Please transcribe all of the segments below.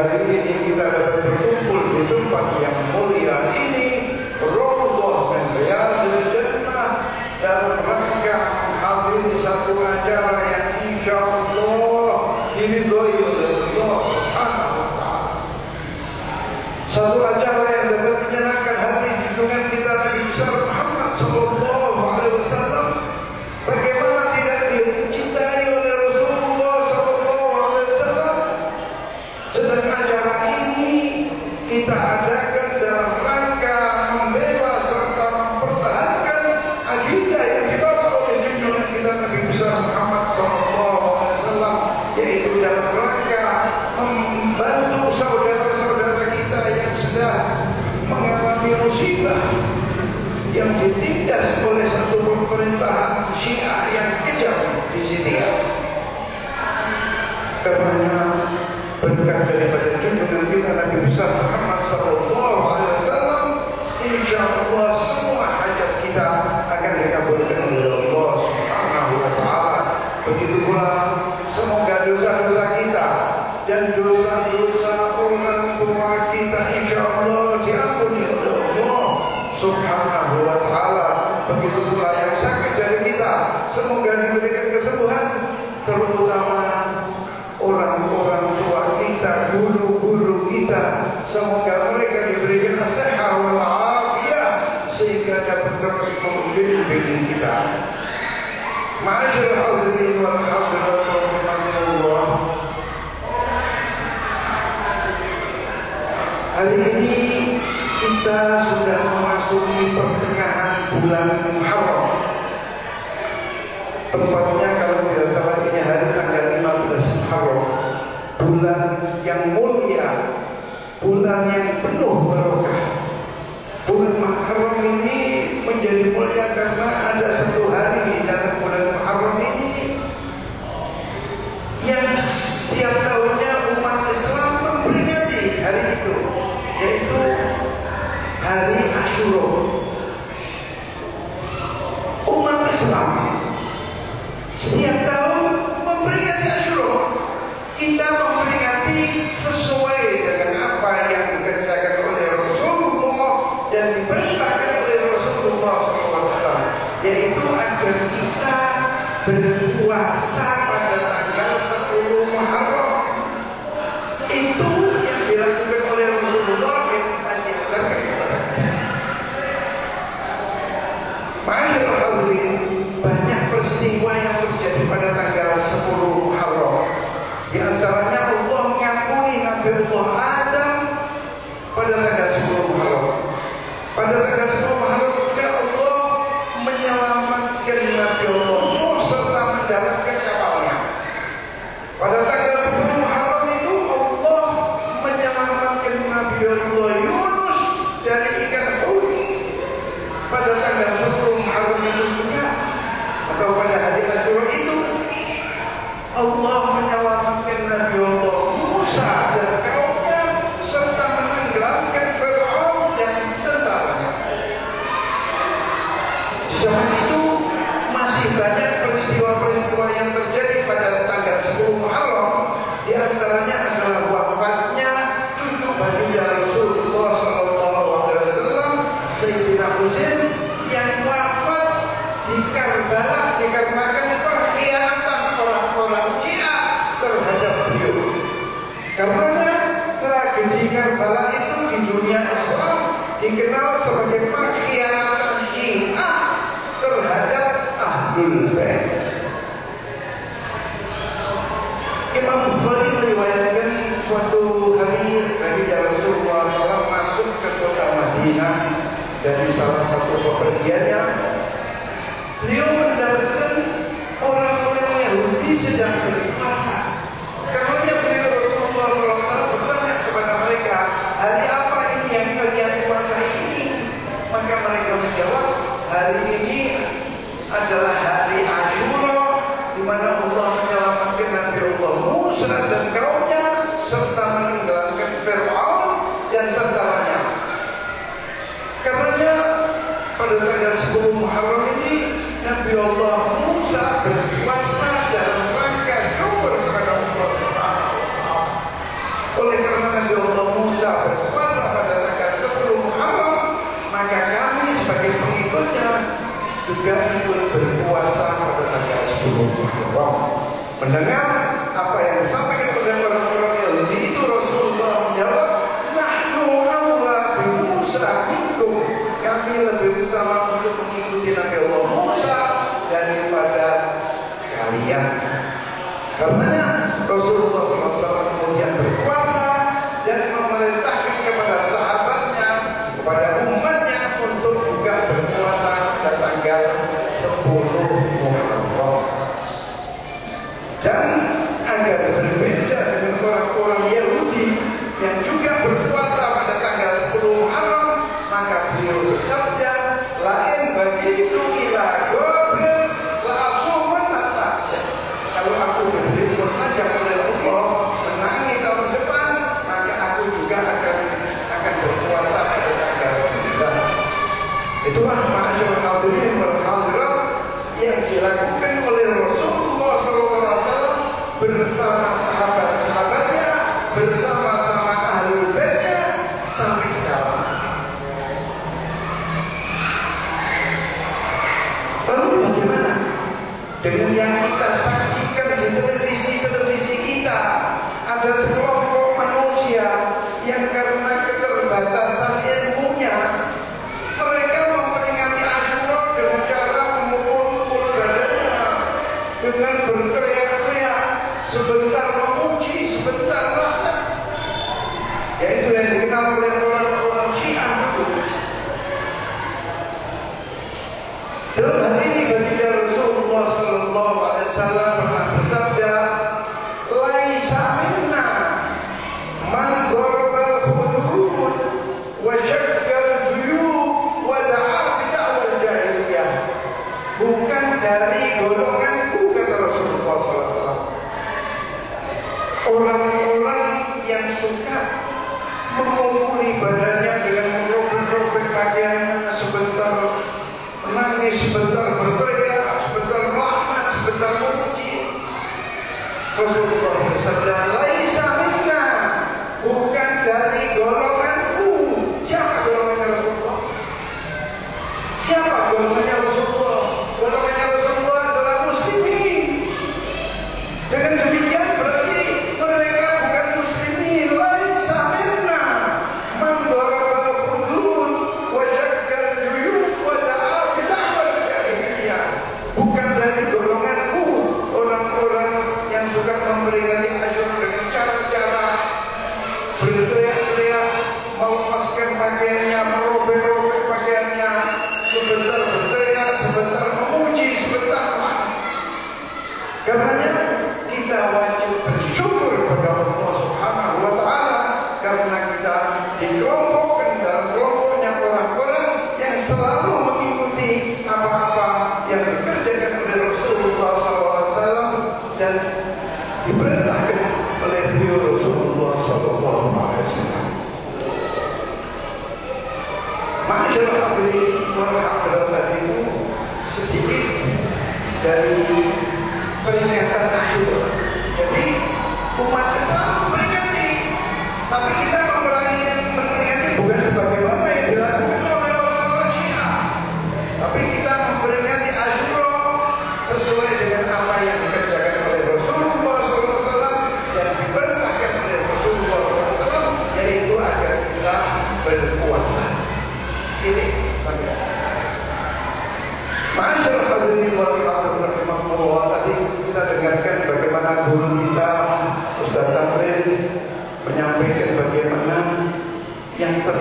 hari ini kita dapat berkumpul di tempat yang mulia ini Rabbah dan Riyadil Jannah dalam rangka hadir satu acara yang insyaAllah hari ini kita sudah memasuki pertengahan bulan Muharram tempatnya kalau tidak salah ini hari tanggal 15 Muharram bulan yang mulia bulan yang penuh barokah bulan Muharram ini menjadi mulia karena ada satu hari Madinah dari salah satu pekerjaannya beliau mendapatkan orang-orang Yahudi sedang berpuasa. Karena beliau Rasulullah SAW bertanya kepada mereka hari apa ini yang kalian puasa ini? Maka mereka menjawab hari ini adalah hari Ashura di mana Allah menyelamatkan Nabi Allah Musa dan kaum Muharram ini Nabi Allah Musa berpuasa dalam rangka syukur kepada Allah Subhanahu Oleh karena Nabi Allah Musa berpuasa pada rangka 10 Muharram, maka kami sebagai pengikutnya juga ikut berpuasa pada rangka sebelum Muharram. Mendengar apa yang sama Iya. Karena Rasulullah SAW kemudian berkuasa dan memerintahkan kepada sahabatnya, kepada umatnya untuk juga berkuasa pada tanggal 10 This is.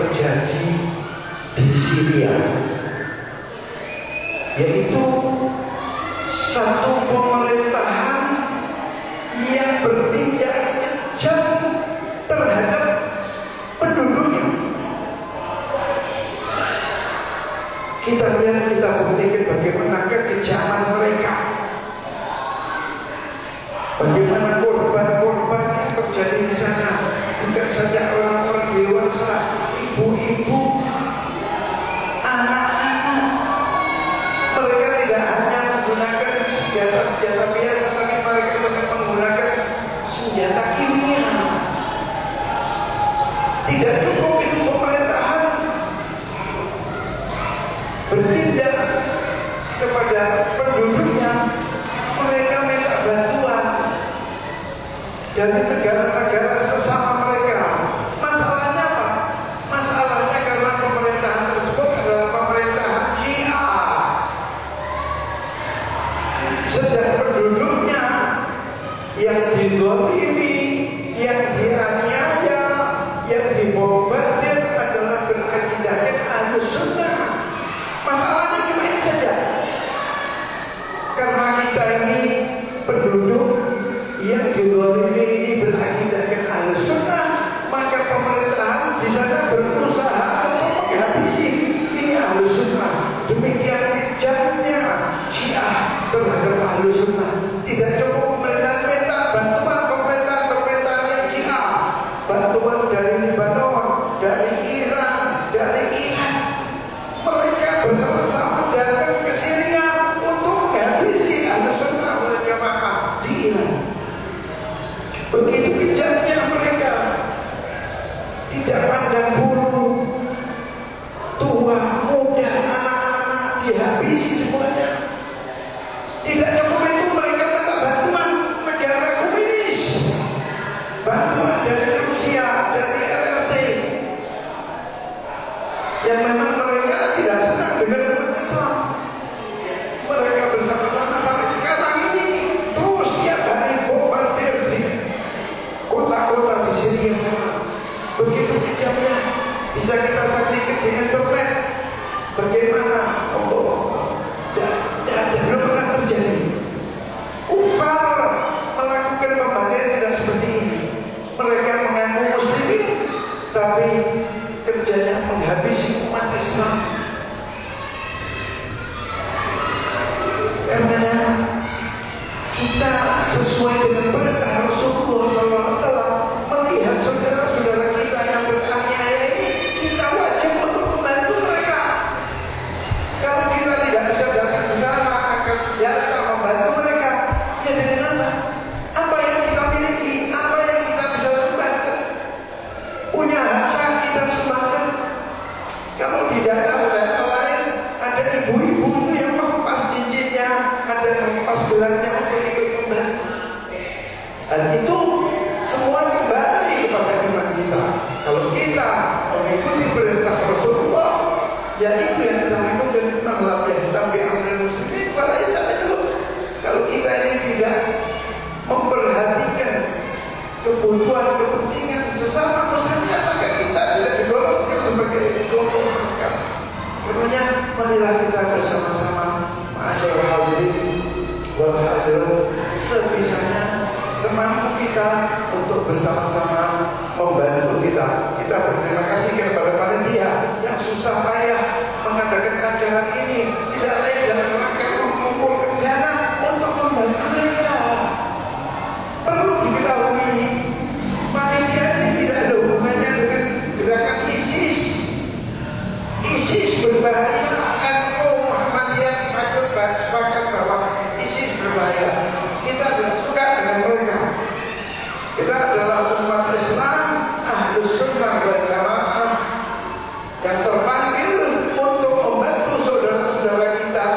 terjadi di Syria yaitu satu pemerintahan yang bertindak kejam terhadap penduduknya. Kita lihat, kita buktikan bagaimana kekejaman tidak pandang bulu. Tua muda anak-anak dihabisi semuanya. Tidak cukup. wabarakatuh sebisanya semampu kita untuk bersama-sama membantu kita. Kita berterima kasih kepada panitia yang susah payah mengadakan acara ini. Tidak lain dan mereka mengumpulkan dana untuk membantu mereka. Perlu diketahui panitia ini tidak ada hubungannya dengan gerakan ISIS. ISIS berbahaya akan Muhammadiyah sepakat bahwa ISIS berbahaya. Kita tidak suka dengan mereka. Kita adalah umat Islam, ahlus sunnah wal jamaah yang terpanggil untuk membantu saudara-saudara kita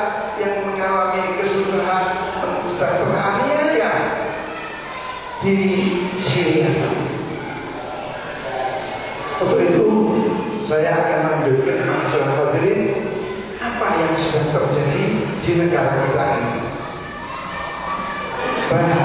yang mengalami kesusahan dan teraniaya di Syria. Untuk itu saya akan lanjutkan masalah hadirin apa yang sedang terjadi di negara kita ini. fé.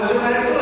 o senhor é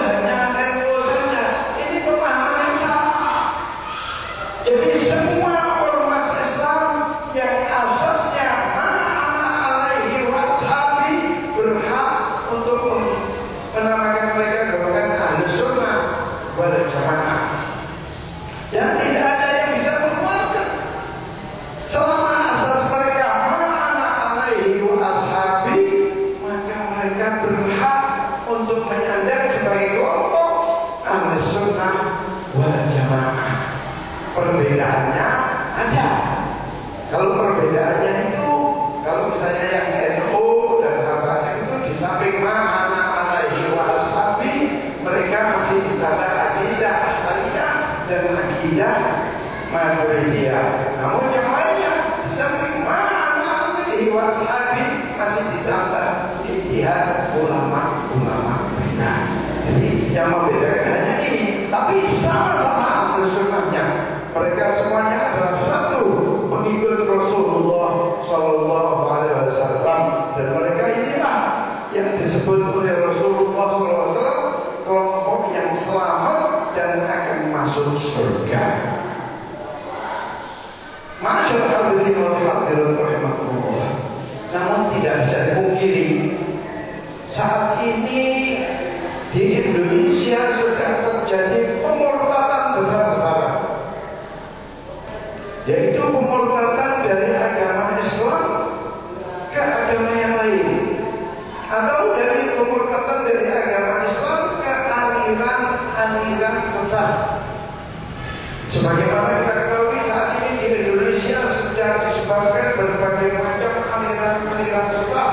berbagai macam aliran-aliran sesat.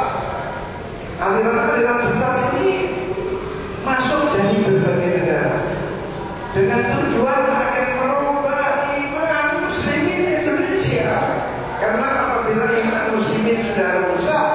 Aliran-aliran sesat ini masuk dari berbagai negara dengan tujuan akan merubah iman muslimin Indonesia. Karena apabila iman muslimin sudah rusak,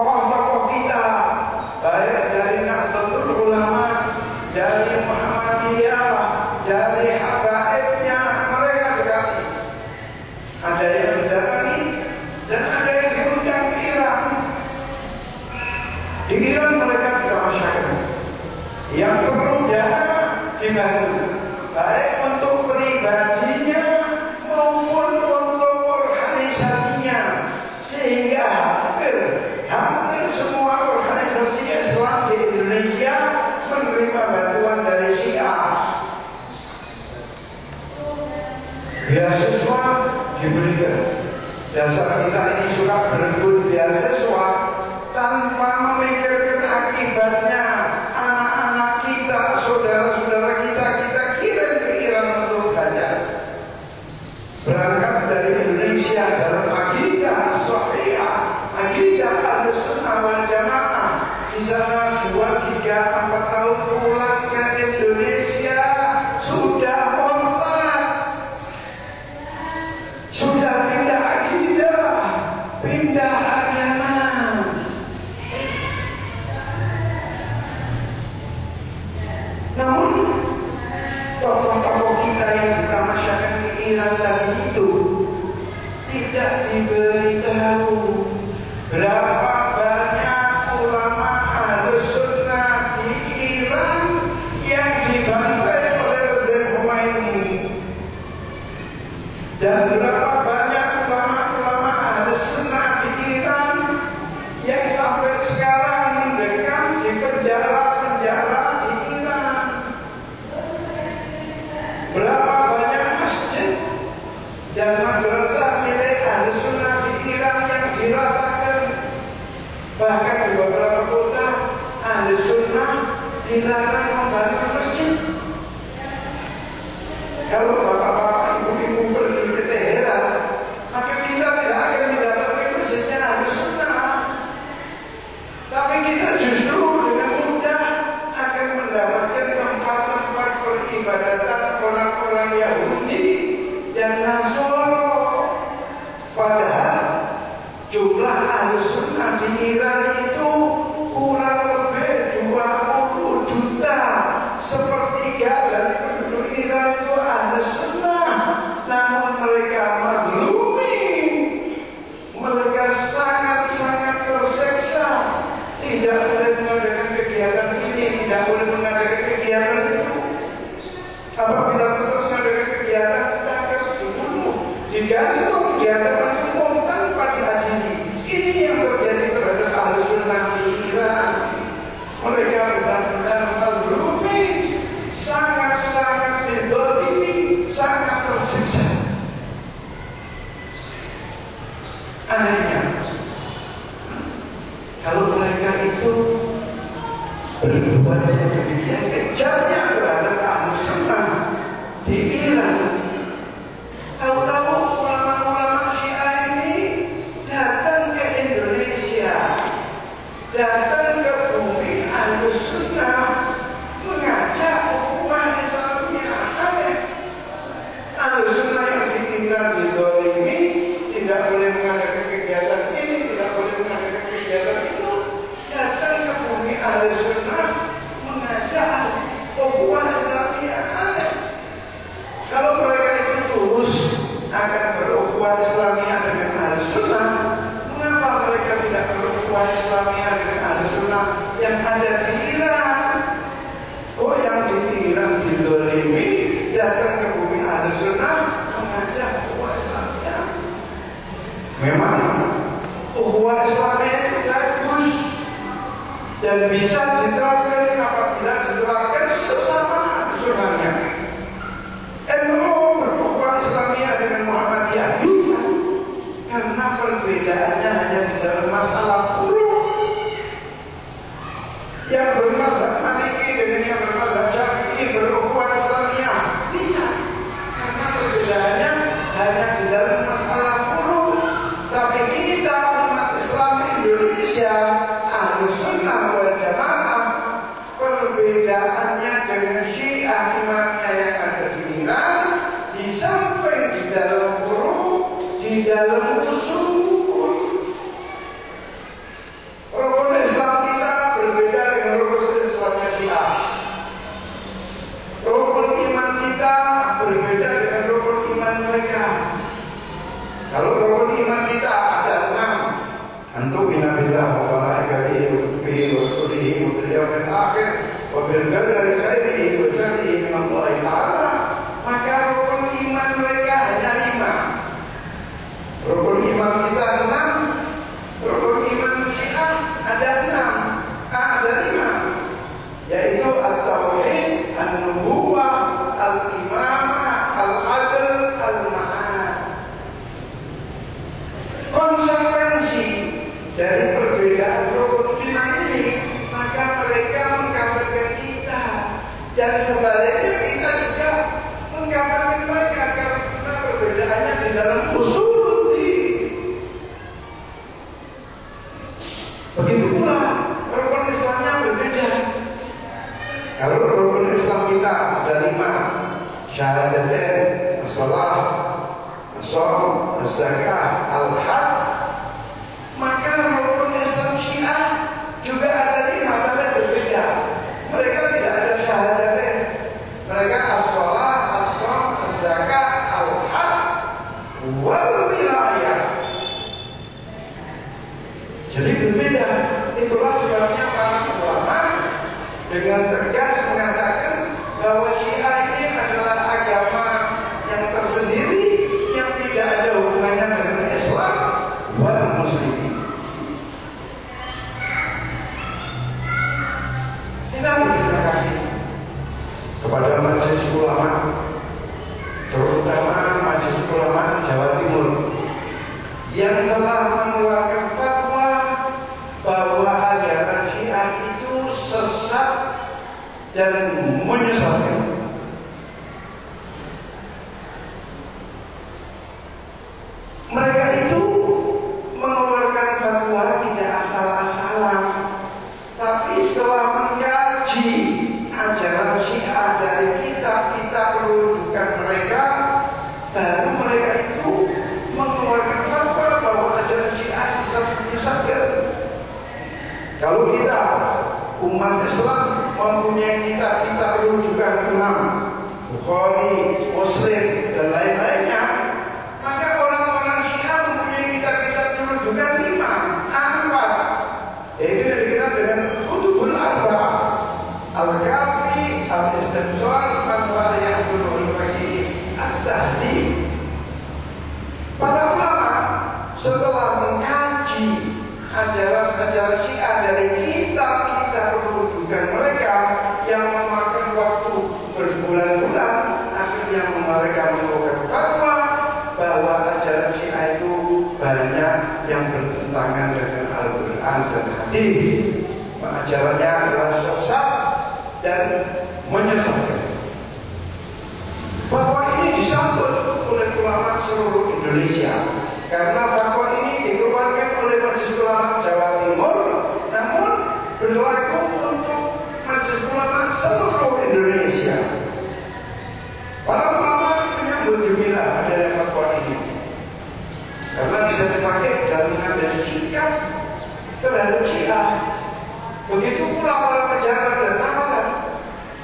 upon dan madrasah milik ahli sunnah di Iran yang diratakan bahkan di beberapa kota ahli sunnah dilarang membangun masjid. Kalau caras da carne. Kalau kita umat Islam mempunyai kitab-kitab rujukan imam Bukhari, Muslim dan lain-lainnya, maka orang-orang Syiah mempunyai kitab-kitab rujukan lima, empat, yaitu yang dikenal dengan Kutubul Arba, Al-Kafi, Al-Istimsal, ajaran-ajaran Syiah dari kitab-kitab rujukan mereka yang memakan waktu berbulan-bulan, akhirnya mereka mengeluarkan fatwa bahwa ajaran Syiah itu banyak yang bertentangan dengan Al-Quran dan Hadis. Ajarannya adalah sesat dan menyesatkan. Fatwa ini disambut oleh ulama seluruh Indonesia karena fatwa ini dikeluarkan oleh Majelis Ulama Jawa Timur namun berlaku untuk Majelis Ulama seluruh Indonesia. Para ulama menyambut gembira adanya fatwa ini karena bisa dipakai dalam mengambil sikap terhadap Syiah. Begitu pula para pejabat dan amalan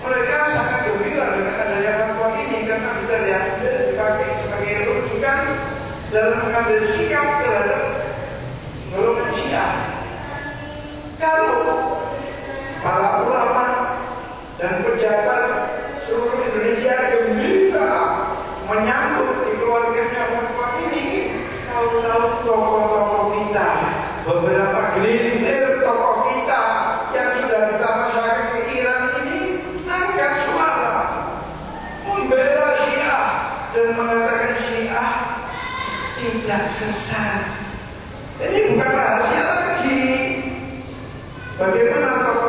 mereka sangat gembira dengan adanya fatwa ini karena bisa diambil dipakai sebagai rujukan dalam mengambil sikap terhadap golongan Syiah. Kalau para ulama dan pejabat seluruh Indonesia gembira menyambut dikeluarkannya fatwa ini tahu-tahu tokoh-tokoh kita beberapa gelintir tokoh kita yang sudah kita masyarakat ke Iran ini naikkan suara membela Syiah dan mengatakan Syiah tidak sesat. Ini bukan rahasia lagi. Bagaimana tokoh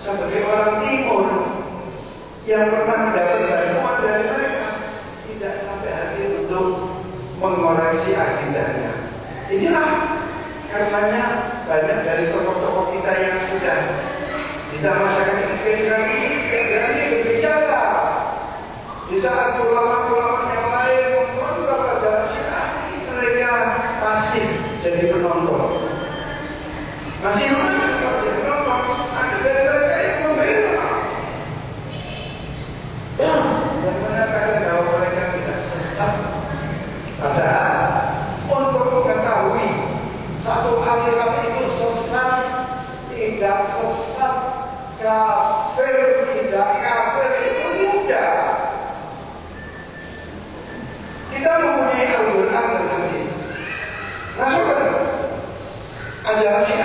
sebagai orang timur yang pernah mendapat bantuan dari mereka tidak sampai hati untuk mengoreksi agendanya. Inilah karenanya banyak dari tokoh-tokoh kita yang sudah tidak masyarakat dipikirkan ini tidak berani berbicara di saat ulama-ulama yang lain membuat pada mereka pasif jadi penonton masih Navidad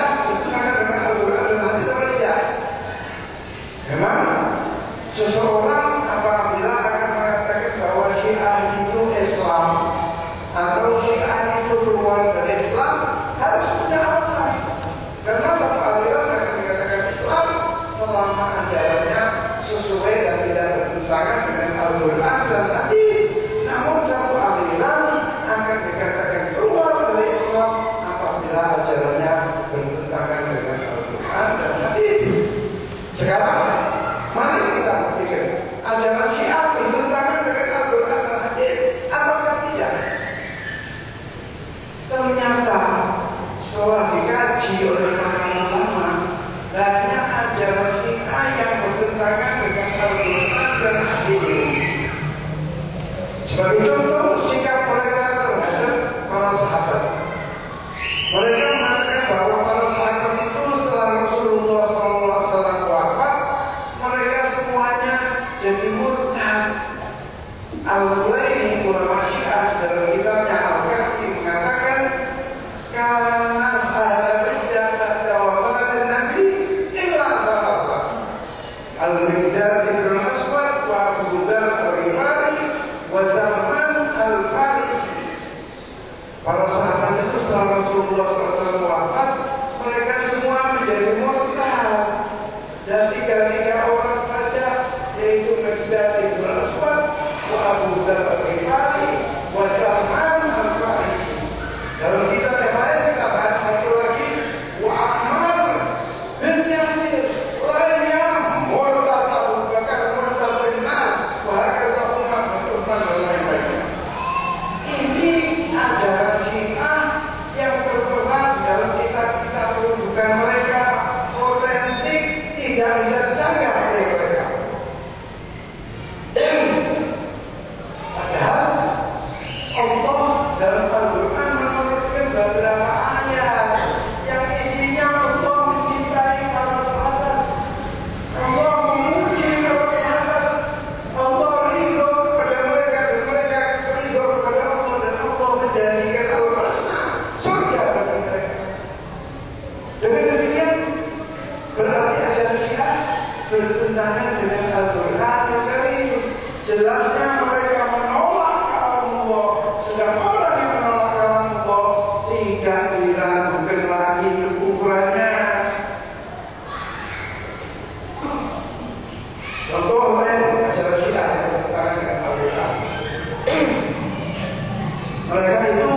di dalam mazhab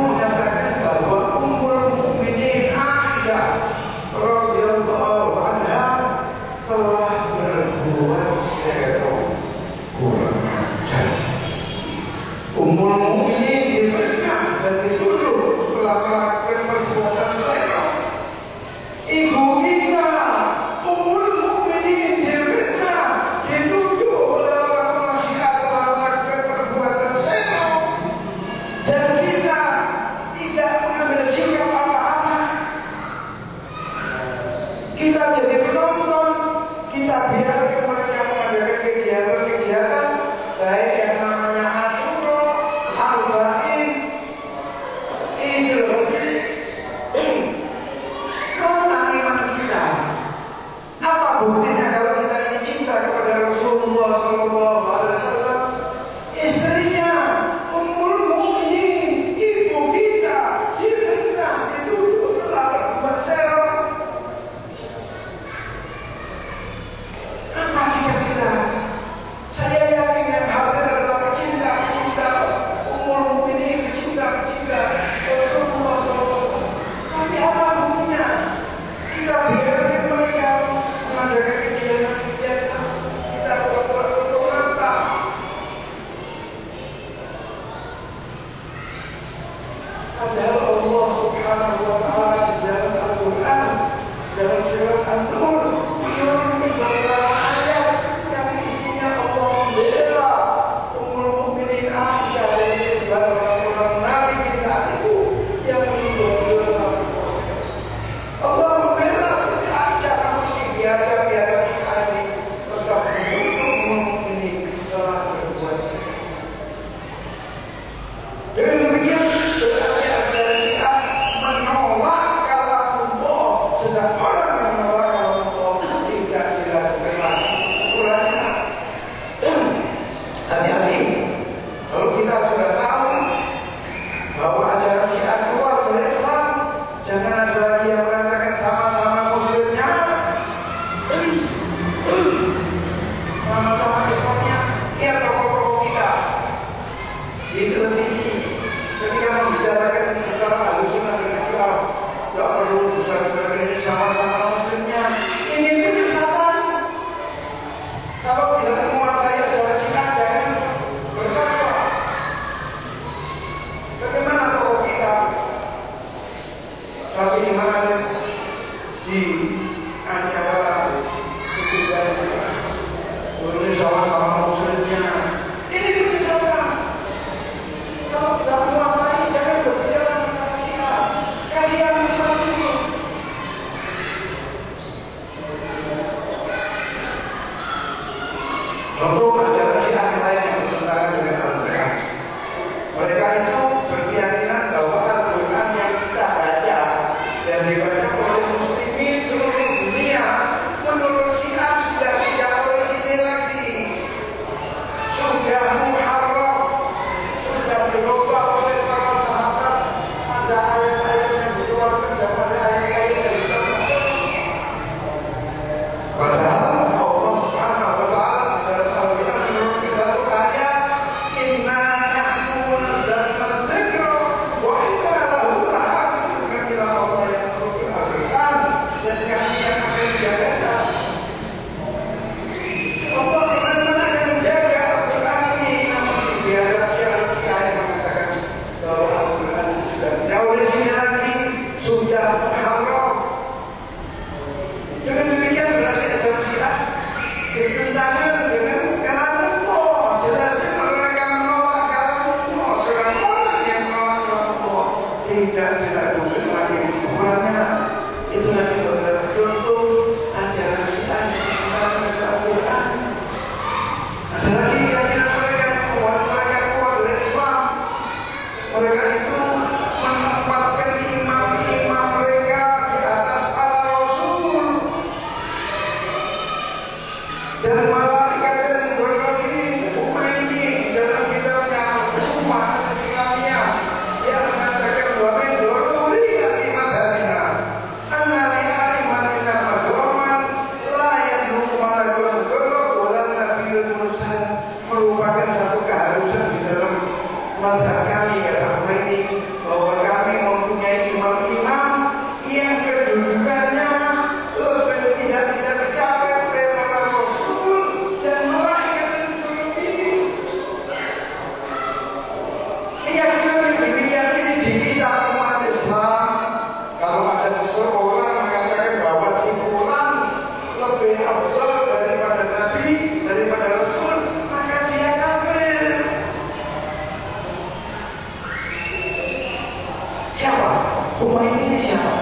下巴不买你的下巴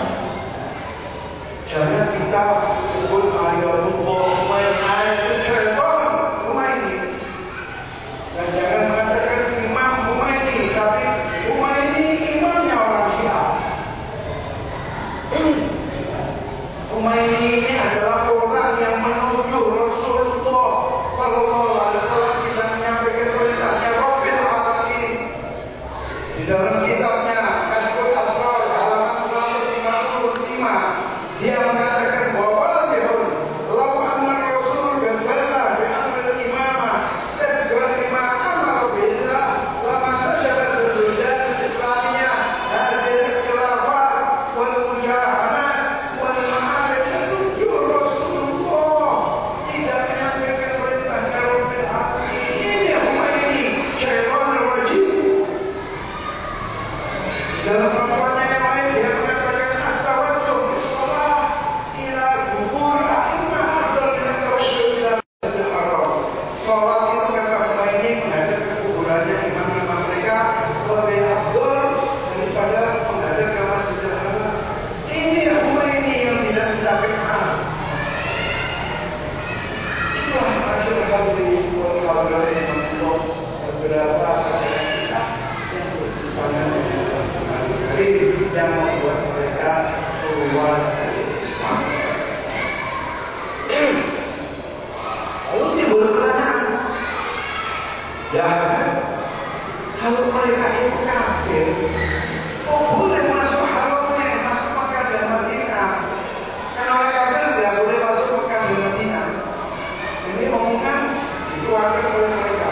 मारना पड़ेगा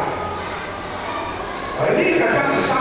पहले कटक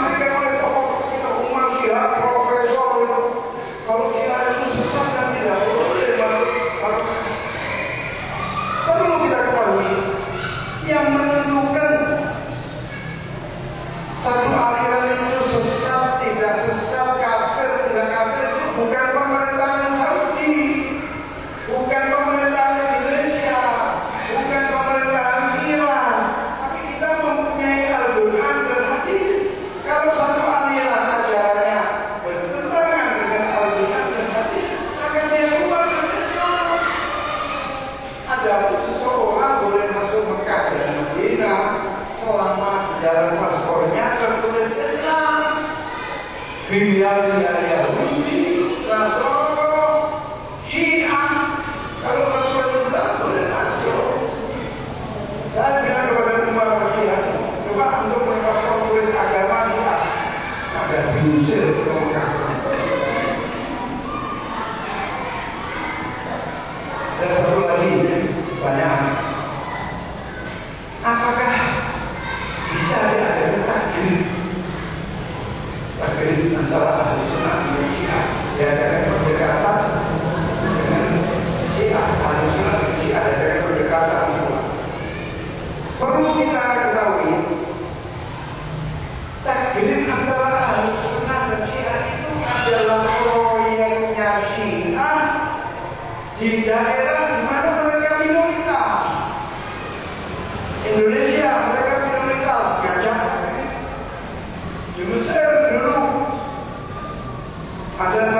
他这